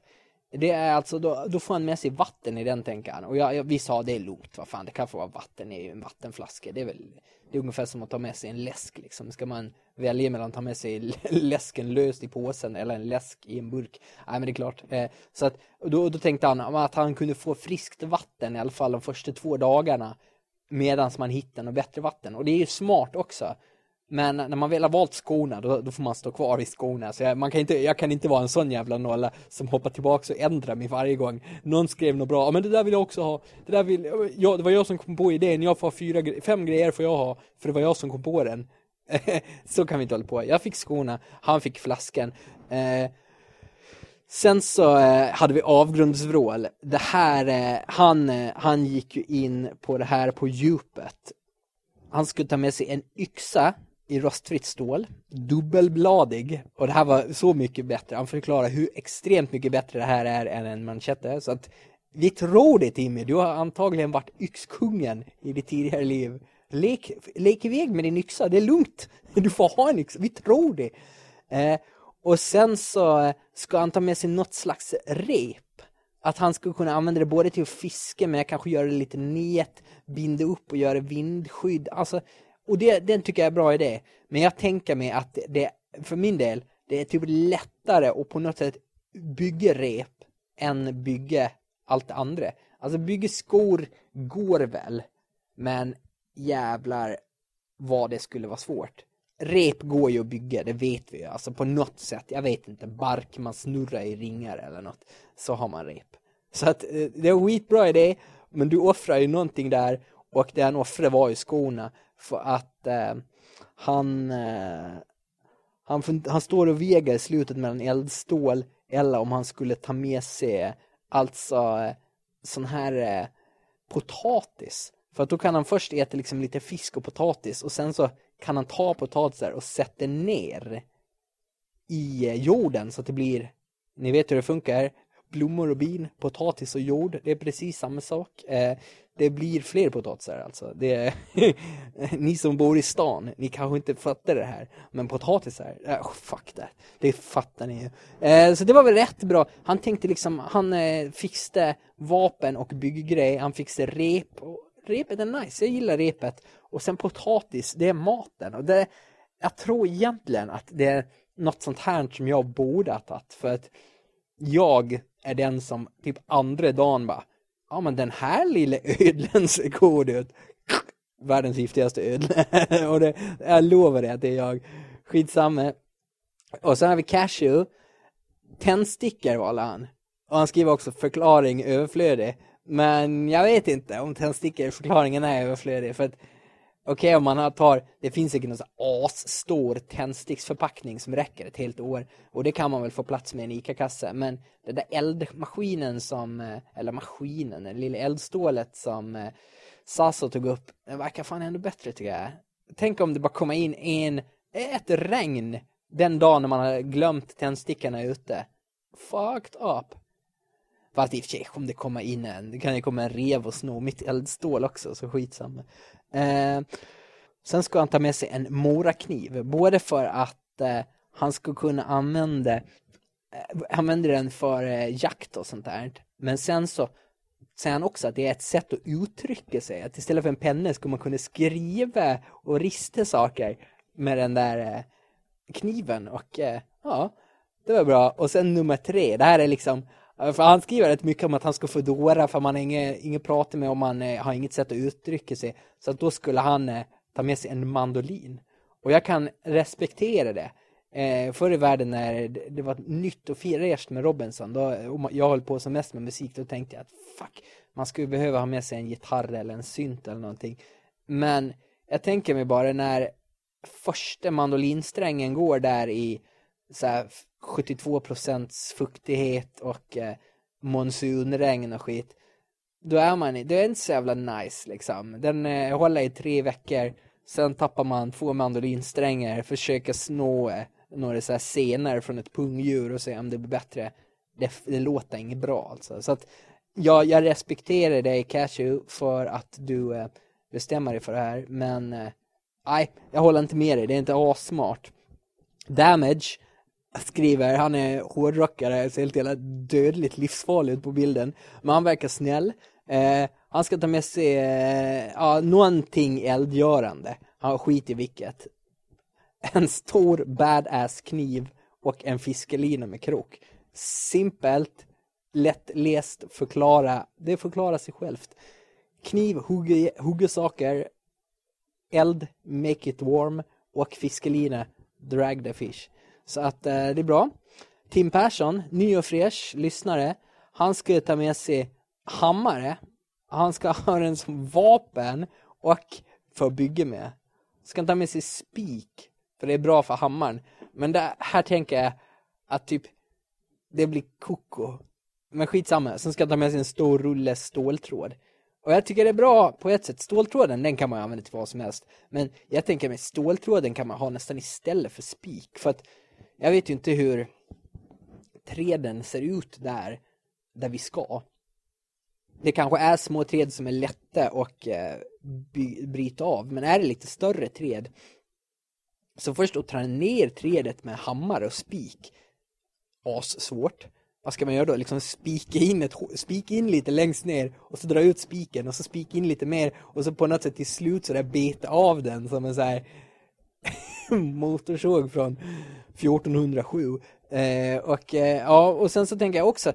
Det är alltså, då, då får han med sig vatten i den tänker han. Och jag, jag, vi sa det är lugnt, vad fan, det kan få vara vatten i en vattenflaska. Det är väl, det är ungefär som att ta med sig en läsk liksom. Ska man välja mellan att ta med sig läsken löst i påsen eller en läsk i en burk? Nej men det är klart. Eh, så att, då, då tänkte han att han kunde få friskt vatten i alla fall de första två dagarna medan man hittar något bättre vatten. Och det är ju smart också. Men när man väl har valt skorna, då, då får man stå kvar i skorna. Så jag, man kan inte, jag kan inte vara en sån jävla nolla som hoppar tillbaka och ändrar mig varje gång. Någon skrev något bra, men det där vill jag också ha. Det, där vill, jag, det var jag som kom på idén, jag får ha fyra, fem grejer får jag ha, för det var jag som kom på den. (laughs) så kan vi inte hålla på. Jag fick skorna, han fick flaskan. Eh, Sen så eh, hade vi avgrundsvrål. Det här, eh, han, eh, han gick ju in på det här på djupet. Han skulle ta med sig en yxa i rostfritt stål, dubbelbladig och det här var så mycket bättre. Han förklarar hur extremt mycket bättre det här är än en manchette. Så att vi tror det Timmy, du har antagligen varit yxkungen i ditt tidigare liv. Lek, lek iväg med din yxa, det är lugnt. Du får ha en yxa, vi tror det. Eh, och sen så ska han ta med sig något slags rep. Att han skulle kunna använda det både till att fiska men kanske göra det lite net, binda upp och göra vindskydd. Alltså, och det, den tycker jag är en bra idé. Men jag tänker mig att det, för min del, det är typ lättare att på något sätt bygga rep än bygga allt det andra. Alltså bygga skor går väl, men jävlar vad det skulle vara svårt rep går ju att bygga, det vet vi ju. Alltså på något sätt, jag vet inte, bark man snurrar i ringar eller något. Så har man rep. Så att eh, det är en skitbra idé, men du offrar ju någonting där och det han offrade var ju skorna för att eh, han, eh, han, han står och väger i slutet mellan eldstål eller om han skulle ta med sig alltså eh, sån här eh, potatis. För att då kan han först äta liksom lite fisk och potatis och sen så kan han ta potatisar och sätta ner i eh, jorden så att det blir, ni vet hur det funkar, blommor och bin, potatis och jord, det är precis samma sak. Eh, det blir fler potatisar alltså. Det är, (laughs) ni som bor i stan, ni kanske inte fattar det här, men potatisar, äh, fuck det, det fattar ni ju. Eh, så det var väl rätt bra. Han tänkte liksom, han eh, fixade vapen och bygggrej, han fixade rep, och repet är nice, jag gillar repet. Och sen potatis, det är maten. Och det, jag tror egentligen att det är något sånt här som jag borde ha tagit. För att jag är den som typ andra dagen bara, ja men den här lilla ödlen ser god ut. Världens giftigaste ödla. (laughs) och det, jag lovar det att det är jag. Skitsamma. Och sen har vi Cashew. Tändstickor valde han. Och han skriver också förklaring överflödig. Men jag vet inte om tändstickor, förklaringen är överflödig. För att Okej om man tar, det finns säkert någon sån här asstor tändsticksförpackning som räcker ett helt år. Och det kan man väl få plats med i en ICA-kasse. Men den där eldmaskinen som, eh, eller maskinen, det lilla eldstålet som eh, Sasso tog upp, den verkar fan ändå bättre tycker jag. Tänk om det bara kommer in en, ett regn den dagen när man har glömt tändstickorna ute. Fucked up. Fast i och för sig, om det kommer in en, det kan ju komma en rev och sno mitt eldstål också, så skitsamma. Eh, sen ska han ta med sig en morakniv, både för att eh, han ska kunna använda, eh, använda den för eh, jakt och sånt där. Men sen så säger han också att det är ett sätt att uttrycka sig. Att istället för en penna ska man kunna skriva och rista saker med den där eh, kniven. Och eh, ja, det var bra. Och sen nummer tre, det här är liksom för han skriver rätt mycket om att han ska få dåra för man har inget, inget prata med om man eh, har inget sätt att uttrycka sig. Så att då skulle han eh, ta med sig en mandolin. Och jag kan respektera det. Eh, förr i världen när det, det var nytt och fräscht med Robinson, då, eh, och jag höll på som mest med musik, då tänkte jag att fuck, man skulle behöva ha med sig en gitarr eller en synt eller någonting. Men jag tänker mig bara när första mandolinsträngen går där i så här 72 procents fuktighet och eh, monsunregn och skit. Då är man i- det är inte så jävla nice liksom. Den eh, håller i tre veckor, sen tappar man två mandolinsträngar, försöker snå eh, några så här scener från ett pungdjur och se om det blir bättre. Det, det låter inget bra alltså. Så att ja, jag respekterar dig Cashew för att du eh, bestämmer dig för det här, men eh, nej, jag håller inte med dig, det är inte assmart. Damage skriver, han är hårdrockare, ser helt jävla dödligt livsfarlig ut på bilden. Men han verkar snäll. Eh, han ska ta med sig eh, ja, någonting eldgörande. Han skit i vilket. En stor badass kniv och en fiskelina med krok. Simpelt, lättläst, förklara. Det förklarar sig självt. Kniv, hugger, hugger saker. Eld, make it warm. Och fiskelina, drag the fish. Så att eh, det är bra. Tim Persson, ny och fräsch lyssnare. Han ska ta med sig hammare. Han ska (laughs) ha den som vapen och för att bygga med. Ska ta med sig spik, för det är bra för hammaren. Men det, här tänker jag att typ, det blir koko. Men skitsamma, sen ska han ta med sig en stor rulle ståltråd. Och jag tycker det är bra på ett sätt. Ståltråden, den kan man ju använda till vad som helst. Men jag tänker mig ståltråden kan man ha nästan istället för spik. För att jag vet ju inte hur träden ser ut där, där vi ska. Det kanske är små träd som är lätta och eh, by- bryta av. Men är det lite större träd så först att trä ner trädet med hammare och spik. As svårt. Vad ska man göra då? Liksom spika in, ett, spika in lite längst ner och så dra ut spiken och så spika in lite mer och så på något sätt till slut så där beta av den som en så här (laughs) motorsåg från 1407. Eh, och, eh, ja, och sen så tänker jag också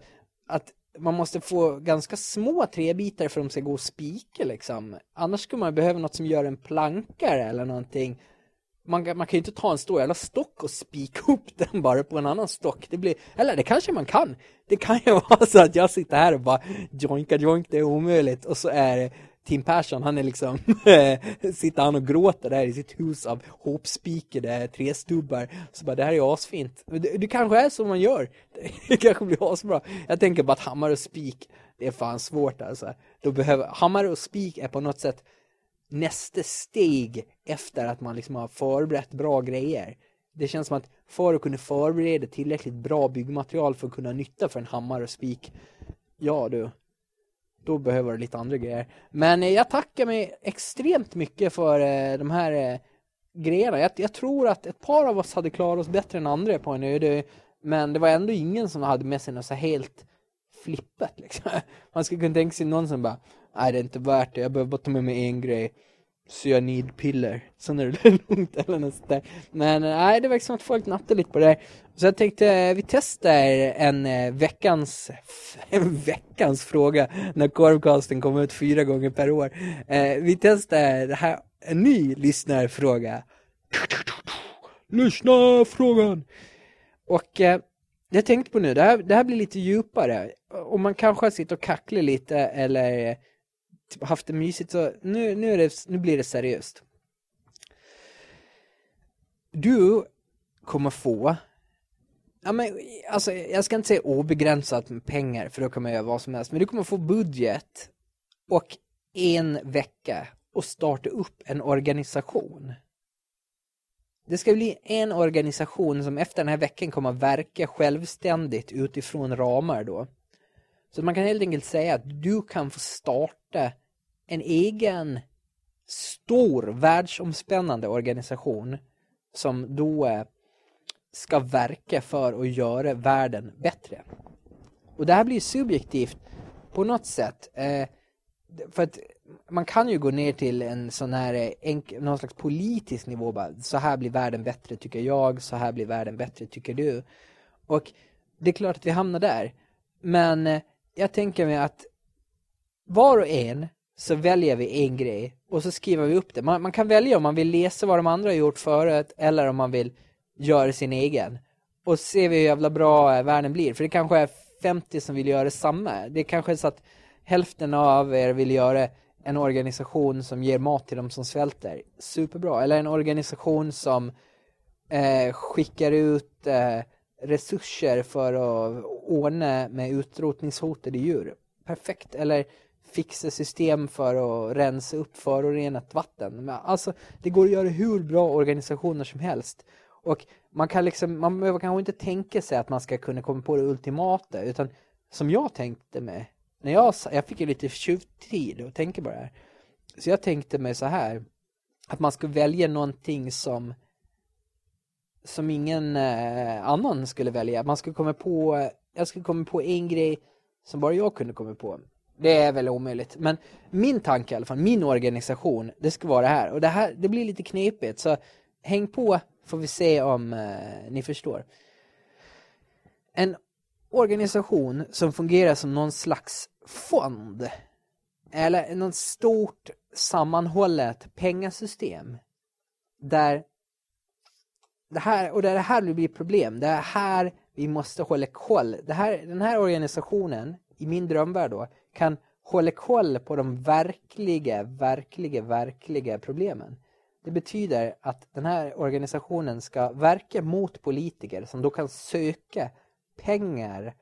att man måste få ganska små träbitar för att de ska gå att spika liksom. Annars skulle man behöva något som gör en plankare eller någonting. man, kan- man kan ju inte ta en stor jävla stock och spika (laughs) upp den bara på en annan stock. Det blir, eller det kanske man kan. Det kan ju (laughs) vara så att jag sitter här och bara joinka joink, det är omöjligt. Och så är det Tim Persson, han är liksom, (laughs) sitter han och gråter där i sitt hus av hopspikade trästubbar. Så bara, det här är asfint. Det, det kanske är så man gör. (laughs) Det kanske blir asbra. Jag tänker bara att hammare och spik, det är fan svårt alltså. Då behöver, hammare och spik är på något sätt nästa steg efter att man liksom har förberett bra grejer. Det känns som att för att kunna förbereda tillräckligt bra byggmaterial för att kunna nytta för en hammare och spik, ja du, då behöver du lite andra grejer. Men eh, jag tackar mig extremt mycket för eh, de här eh, grejerna. Jag, jag tror att ett par av oss hade klarat oss bättre än andra på en öde, men det var ändå ingen som hade med sig något så helt flippet liksom. (laughs) Man skulle kunna tänka sig någon som bara, nej det är inte värt det, jag behöver bara ta med mig en grej. Cyanidpiller, sen är det (laughs) lugnt eller något där. Men eh, nej, det verkar som att folk nattar lite på det där. Så jag tänkte, eh, vi testar en eh, veckans, (laughs) en veckans fråga när korvcasten kommer ut fyra gånger per år. Eh, vi testar det här, en ny lyssnarfråga. Lyssna frågan! Och eh, jag tänkte på nu, det här, det här blir lite djupare. Och man kanske suttit och kacklat lite eller typ haft det mysigt så nu, nu, är det, nu blir det seriöst. Du kommer få Ja men alltså jag ska inte säga obegränsat med pengar för då kan man göra vad som helst. Men du kommer få budget och en vecka och starta upp en organisation. Det ska bli en organisation som efter den här veckan kommer att verka självständigt utifrån ramar då. Så man kan helt enkelt säga att du kan få starta en egen stor världsomspännande organisation som då eh, ska verka för att göra världen bättre. Och det här blir subjektivt på något sätt. Eh, för att man kan ju gå ner till en sån här eh, enk- någon slags politisk nivå bara, så här blir världen bättre tycker jag, så här blir världen bättre tycker du. Och det är klart att vi hamnar där. Men eh, jag tänker mig att var och en så väljer vi en grej och så skriver vi upp det. Man, man kan välja om man vill läsa vad de andra har gjort förut eller om man vill göra sin egen. Och se hur jävla bra eh, världen blir. För det kanske är 50 som vill göra samma. Det kanske är så att hälften av er vill göra en organisation som ger mat till de som svälter. Superbra. Eller en organisation som eh, skickar ut eh, resurser för att ordna med utrotningshotade djur. Perfekt. Eller fixa system för att rensa upp förorenat vatten. Men alltså, det går att göra hur bra organisationer som helst. Och man kan liksom, man behöver kanske inte tänka sig att man ska kunna komma på det ultimata, utan som jag tänkte mig, när jag, jag fick ju lite tjuvtid och tänka på det här. Så jag tänkte mig så här, att man ska välja någonting som som ingen eh, annan skulle välja. Man skulle komma på, jag skulle komma på en grej som bara jag kunde komma på. Det är väl omöjligt. Men min tanke i alla fall, min organisation, det ska vara det här. Och det här, det blir lite knepigt. Så häng på, får vi se om eh, ni förstår. En organisation som fungerar som någon slags fond. Eller något stort sammanhållet pengasystem. Där det här, och det är det här det blir problem. Det är här vi måste hålla koll. Det här, den här organisationen, i min drömvärld då, kan hålla koll på de verkliga, verkliga, verkliga problemen. Det betyder att den här organisationen ska verka mot politiker som då kan söka pengar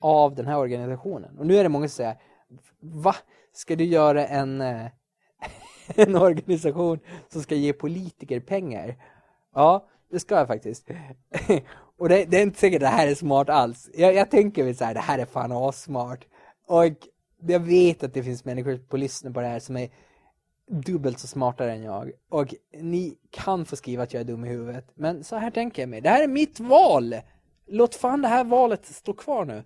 av den här organisationen. Och nu är det många som säger, va? Ska du göra en, eh, (laughs) en organisation som ska ge politiker pengar? Ja, det ska jag faktiskt. (laughs) och det, det, är inte säkert att det här är smart alls. Jag, jag tänker väl så här, det här är fan assmart. Och jag vet att det finns människor på lyssnar på det här som är dubbelt så smartare än jag. Och ni kan få skriva att jag är dum i huvudet. Men så här tänker jag mig. Det här är mitt val! Låt fan det här valet stå kvar nu.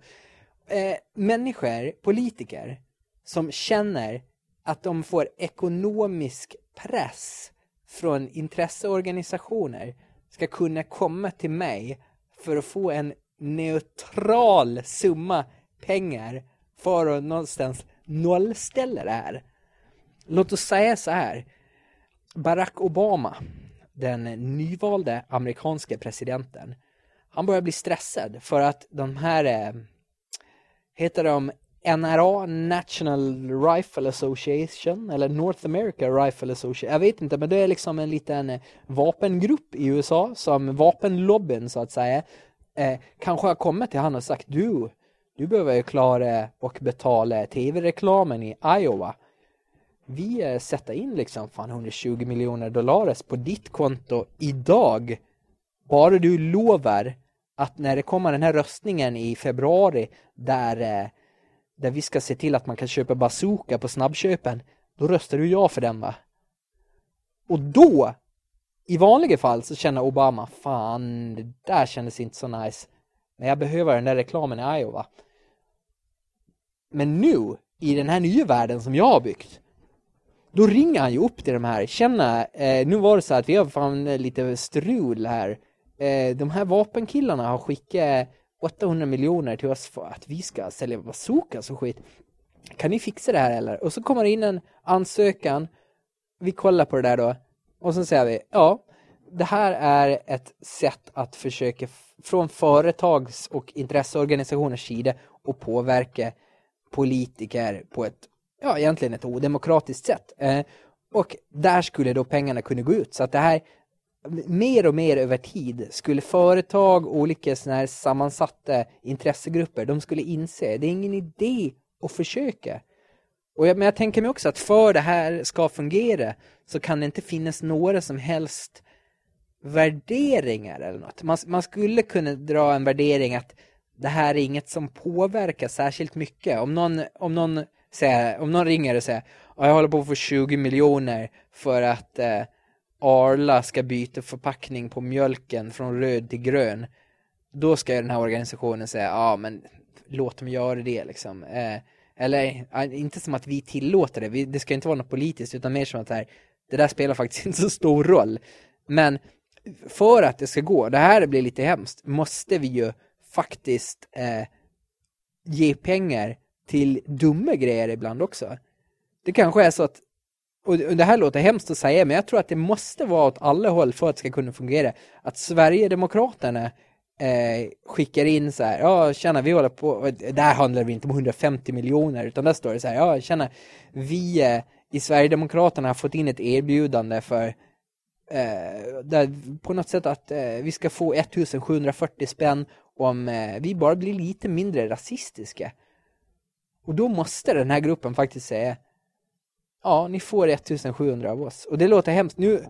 Eh, människor, politiker, som känner att de får ekonomisk press från intresseorganisationer ska kunna komma till mig för att få en neutral summa pengar för att någonstans nollställa det här. Låt oss säga så här. Barack Obama, den nyvalde amerikanska presidenten, han börjar bli stressad för att de här, eh, heter de NRA, National Rifle Association, eller North America Rifle Association, jag vet inte, men det är liksom en liten eh, vapengrupp i USA, som vapenlobbyn så att säga, eh, kanske har kommit till han och sagt du, du behöver ju klara och betala tv-reklamen i Iowa. Vi eh, sätter in liksom fan 120 miljoner dollar på ditt konto idag. Bara du lovar att när det kommer den här röstningen i februari där, eh, där vi ska se till att man kan köpa bazooka på snabbköpen, då röstar du ja för den va? Och då, i vanliga fall så känner Obama, fan, det där kändes inte så nice. Men jag behöver den där reklamen i Iowa. Men nu, i den här nya världen som jag har byggt, då ringer han ju upp till de här, känna, eh, nu var det så att vi har fan eh, lite strul här. Eh, de här vapenkillarna har skickat 800 miljoner till oss för att vi ska sälja bazookas och skit. Kan ni fixa det här eller? Och så kommer det in en ansökan, vi kollar på det där då, och sen säger vi, ja, det här är ett sätt att försöka från företags och intresseorganisationers sida och påverka politiker på ett, ja egentligen ett odemokratiskt sätt. Eh, och där skulle då pengarna kunna gå ut. Så att det här mer och mer över tid skulle företag, olika sådana här sammansatta intressegrupper, de skulle inse det är ingen idé att försöka. Och jag, men jag tänker mig också att för det här ska fungera så kan det inte finnas några som helst värderingar eller något. Man, man skulle kunna dra en värdering att det här är inget som påverkar särskilt mycket. Om någon, om någon, säger, om någon ringer och säger jag håller på att få 20 miljoner för att eh, Arla ska byta förpackning på mjölken från röd till grön. Då ska den här organisationen säga ja men låt dem göra det liksom. Eh, eller inte som att vi tillåter det. Vi, det ska inte vara något politiskt utan mer som att det, här, det där spelar faktiskt (laughs) inte så stor roll. Men för att det ska gå, det här blir lite hemskt, måste vi ju faktiskt eh, ge pengar till dumma grejer ibland också. Det kanske är så att, och det här låter hemskt att säga, men jag tror att det måste vara åt alla håll för att det ska kunna fungera. Att Sverigedemokraterna eh, skickar in så här, ja tjena vi håller på, där handlar det inte om 150 miljoner utan där står det så här, ja tjena vi eh, i Sverigedemokraterna har fått in ett erbjudande för eh, där, på något sätt att eh, vi ska få 1740 spänn om eh, vi bara blir lite mindre rasistiska. Och då måste den här gruppen faktiskt säga ja, ni får 1700 av oss. Och det låter hemskt. Nu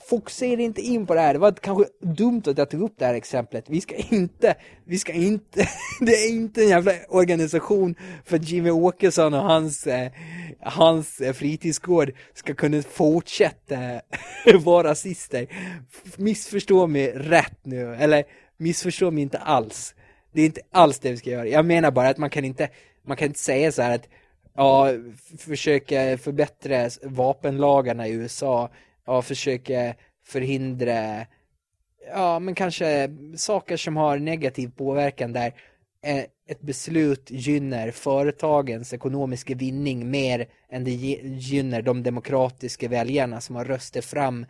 fokusera inte in på det här. Det var kanske dumt att jag tog upp det här exemplet. Vi ska inte, vi ska inte, (laughs) det är inte en jävla organisation för Jimmy Åkesson och hans, eh, hans eh, fritidsgård ska kunna fortsätta (laughs) vara rasister. Missförstå mig rätt nu, eller missförstå mig inte alls. Det är inte alls det vi ska göra. Jag menar bara att man kan inte, man kan inte säga så här att ja, försöka förbättra vapenlagarna i USA ja, försöka förhindra ja, men kanske saker som har negativ påverkan där eh, ett beslut gynnar företagens ekonomiska vinning mer än det gynnar de demokratiska väljarna som har röstat fram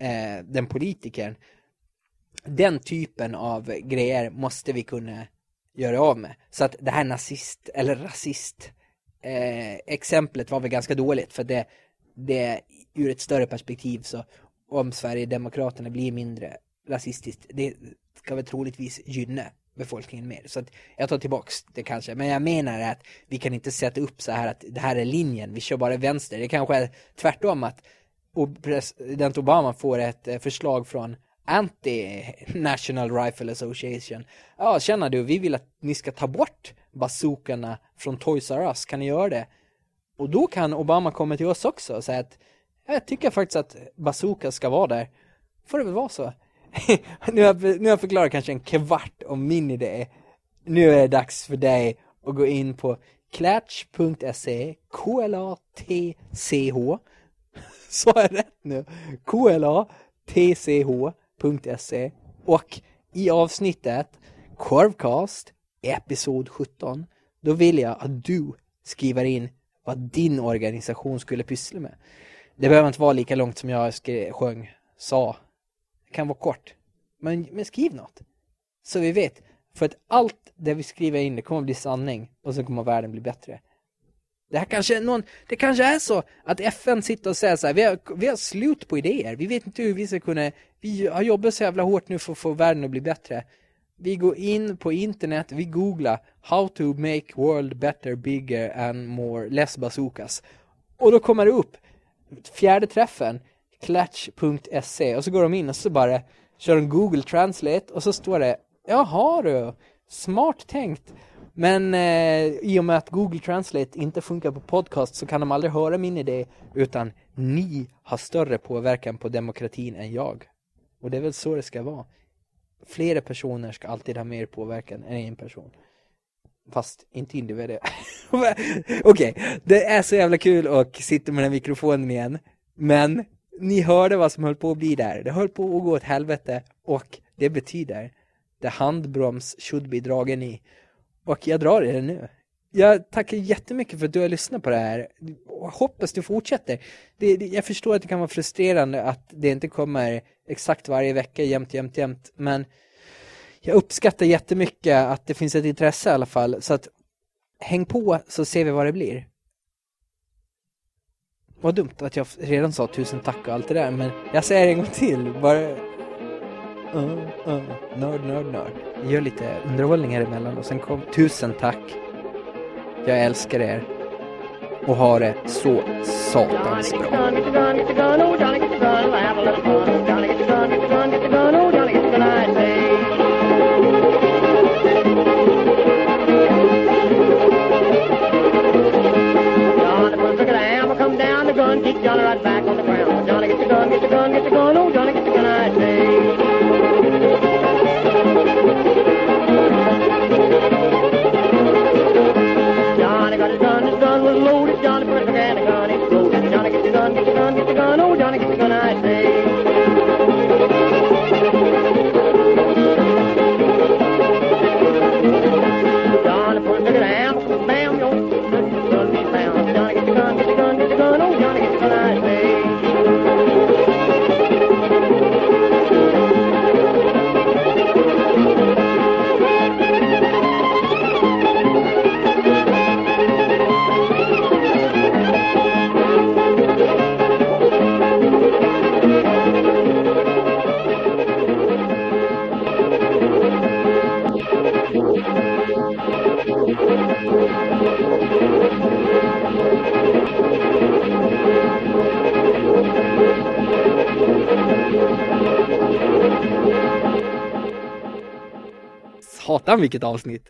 eh, den politikern. Den typen av grejer måste vi kunna göra av med. Så att det här nazist eller rasist eh, exemplet var väl ganska dåligt för det, det ur ett större perspektiv så om Sverigedemokraterna blir mindre rasistiskt, det ska väl troligtvis gynna befolkningen mer. Så att jag tar tillbaks det kanske. Men jag menar att vi kan inte sätta upp så här att det här är linjen, vi kör bara vänster. Det kanske är tvärtom att president Obama får ett eh, förslag från Anti-National Rifle Association. Ja, känner du, vi vill att ni ska ta bort bazookarna från Toys R Us, kan ni göra det? Och då kan Obama komma till oss också och säga att jag tycker faktiskt att bazooka ska vara där. Får det väl vara så. (laughs) nu, har jag, nu har jag förklarat kanske en kvart om min idé. Nu är det dags för dig att gå in på klatch.se K-L-A-T-C-H (laughs) Så är rätt nu. Och i avsnittet Korvcast episod 17 då vill jag att du skriver in vad din organisation skulle pyssla med. Det behöver inte vara lika långt som jag sjöng sa. Det kan vara kort. Men, men skriv något. Så vi vet. För att allt det vi skriver in, det kommer att bli sanning. Och så kommer världen bli bättre. Det här kanske är någon, det kanske är så att FN sitter och säger så här, vi har, vi har slut på idéer. Vi vet inte hur vi ska kunna, vi har jobbat så jävla hårt nu för att få världen att bli bättre. Vi går in på internet, vi googlar How to make world better, bigger and more, less bazookas. Och då kommer det upp fjärde träffen, klatch.se och så går de in och så bara kör de Google Translate och så står det Jaha du, smart tänkt. Men eh, i och med att Google Translate inte funkar på podcast så kan de aldrig höra min idé utan ni har större påverkan på demokratin än jag. Och det är väl så det ska vara. Flera personer ska alltid ha mer påverkan än en person. Fast inte individuellt. (laughs) Okej, okay, det är så jävla kul att sitta med den mikrofonen igen. Men ni hörde vad som höll på att bli där. Det höll på att gå åt helvete och det betyder the handbroms should be dragen i. Och jag drar i det nu. Jag tackar jättemycket för att du har lyssnat på det här. Jag hoppas du fortsätter. Det, det, jag förstår att det kan vara frustrerande att det inte kommer exakt varje vecka jämt, jämt, jämt. Men jag uppskattar jättemycket att det finns ett intresse i alla fall. Så att häng på så ser vi vad det blir. Vad dumt att jag redan sa tusen tack och allt det där. Men jag säger det en gång till. Bara... Uh, uh, nörd, nörd, nörd. Gör lite underhållning här emellan och sen kom tusen tack. Jag älskar er. Och ha det så satans bra. Began the gun, exploded. Johnny, get your gun, get your gun, get your gun. Oh, Johnny, get your gun, I say. Johnny, get your gun, get your gun, get your gun. Oh, Johnny, get your gun, I say. Satan vilket avsnitt!